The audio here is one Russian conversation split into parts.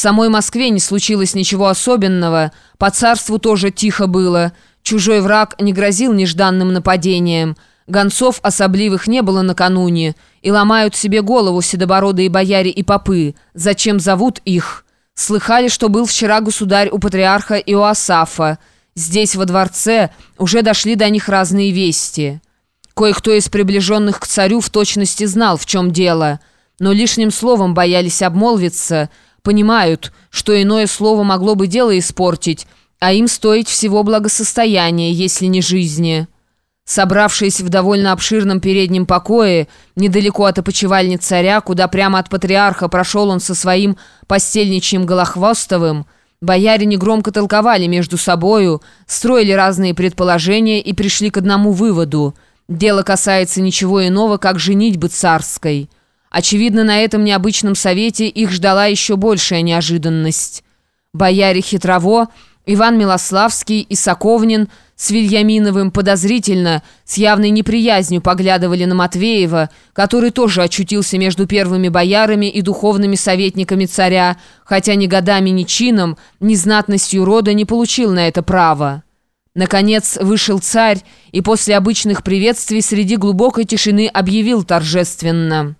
самой Москве не случилось ничего особенного, по царству тоже тихо было. Чужой враг не грозил нежданным нападением. Гонцов особливых не было накануне, и ломают себе голову седобородые бояре и попы. Зачем зовут их? Слыхали, что был вчера государь у патриарха Иоасафа. Здесь, во дворце, уже дошли до них разные вести. Кое-кто из приближенных к царю в точности знал, в чем дело, но лишним словом боялись обмолвиться, понимают, что иное слово могло бы дело испортить, а им стоить всего благосостояния, если не жизни. Собравшись в довольно обширном переднем покое, недалеко от опочивальни царя, куда прямо от патриарха прошел он со своим постельничьим Голохвостовым, бояре негромко толковали между собою, строили разные предположения и пришли к одному выводу. Дело касается ничего иного, как женитьбы царской. Очевидно, на этом необычном совете их ждала еще большая неожиданность. Бояре Хитрово, Иван Милославский и Соковнин с Вильяминовым подозрительно, с явной неприязнью поглядывали на Матвеева, который тоже очутился между первыми боярами и духовными советниками царя, хотя ни годами, ни чином, ни знатностью рода не получил на это право. Наконец вышел царь и после обычных приветствий среди глубокой тишины объявил торжественно –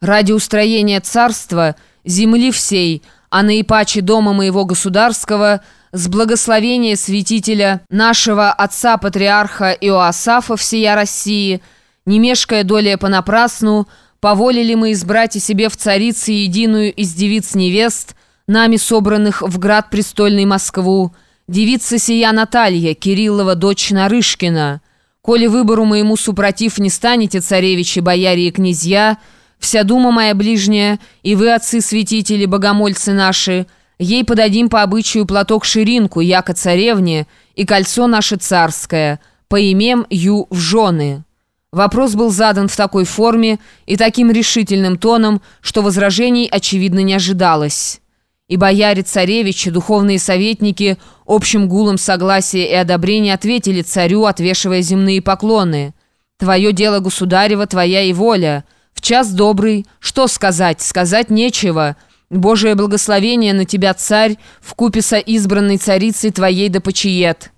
Ради устроения царства, земли всей, а наипаче дома моего государского, с благословения святителя нашего отца-патриарха Иоасафа всея России, не мешкая долее понапрасну, поволили мы избрать и себе в царице единую из девиц-невест, нами собранных в град престольный Москву, девица сия Наталья, Кириллова, дочь Нарышкина. Коли выбору моему супротив не станете, царевичи, бояре и князья, Вся дума моя ближняя, и вы, отцы-святители, богомольцы наши, ей подадим по обычаю платок-ширинку, яко царевне, и кольцо наше царское, поимем ю в жены». Вопрос был задан в такой форме и таким решительным тоном, что возражений, очевидно, не ожидалось. И бояре-царевичи, духовные советники, общим гулом согласия и одобрения ответили царю, отвешивая земные поклоны. «Твое дело, государева, твоя и воля». Час добрый, что сказать, сказать нечего. Божие благословение на тебя, царь, в купе со избранной царицей твоей да почиет».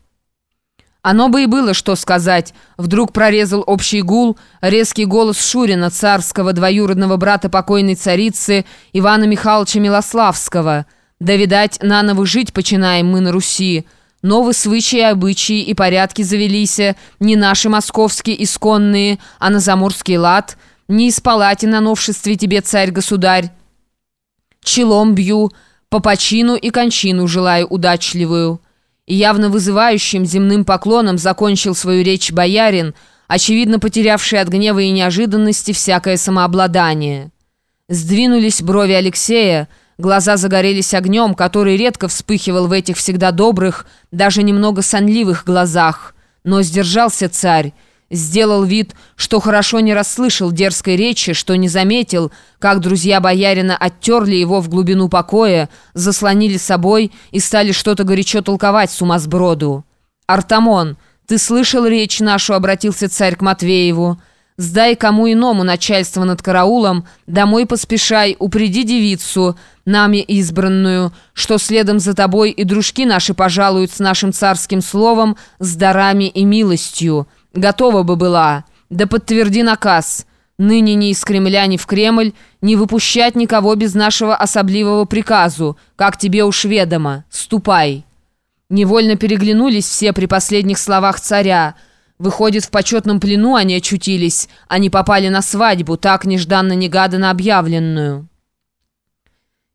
Оно бы и было, что сказать. Вдруг прорезал общий гул, резкий голос Шурина, царского двоюродного брата покойной царицы Ивана Михайловича Милославского. Да, видать, наново жить починаем мы на Руси. Новые свычаи, обычаи и порядки завелись, не наши московские исконные, а на заморский лад – не из палати на новшестве тебе, царь-государь. Челом бью, по почину и кончину желаю удачливую». И явно вызывающим земным поклоном закончил свою речь боярин, очевидно потерявший от гнева и неожиданности всякое самообладание. Сдвинулись брови Алексея, глаза загорелись огнем, который редко вспыхивал в этих всегда добрых, даже немного сонливых глазах. Но сдержался царь, Сделал вид, что хорошо не расслышал дерзкой речи, что не заметил, как друзья боярина оттерли его в глубину покоя, заслонили собой и стали что-то горячо толковать сумасброду. «Артамон, ты слышал речь нашу?» — обратился царь к Матвееву. «Сдай кому иному начальство над караулом, домой поспешай, упреди девицу, нами избранную, что следом за тобой и дружки наши пожалуют с нашим царским словом, с дарами и милостью». Готова бы была. Да подтверди наказ. Ныне ни из Кремля, ни в Кремль не выпущать никого без нашего особливого приказу, как тебе уж ведомо. Ступай». Невольно переглянулись все при последних словах царя. Выходит, в почетном плену они очутились, они попали на свадьбу, так нежданно-негаданно объявленную.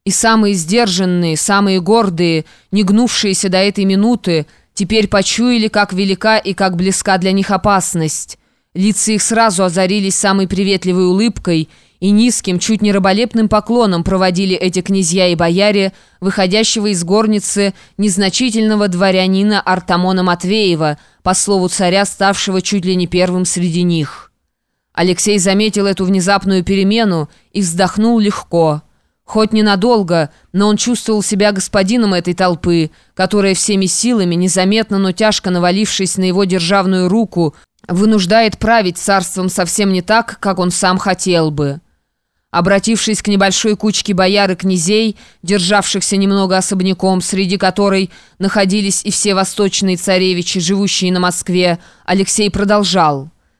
И самые сдержанные, самые гордые, не гнувшиеся до этой минуты, Теперь почуяли, как велика и как близка для них опасность. Лица их сразу озарились самой приветливой улыбкой и низким, чуть не раболепным поклоном проводили эти князья и бояре, выходящего из горницы незначительного дворянина Артамона Матвеева, по слову царя, ставшего чуть ли не первым среди них. Алексей заметил эту внезапную перемену и вздохнул легко – Хоть ненадолго, но он чувствовал себя господином этой толпы, которая всеми силами, незаметно, но тяжко навалившись на его державную руку, вынуждает править царством совсем не так, как он сам хотел бы. Обратившись к небольшой кучке бояр и князей, державшихся немного особняком, среди которой находились и все восточные царевичи, живущие на Москве, Алексей продолжал.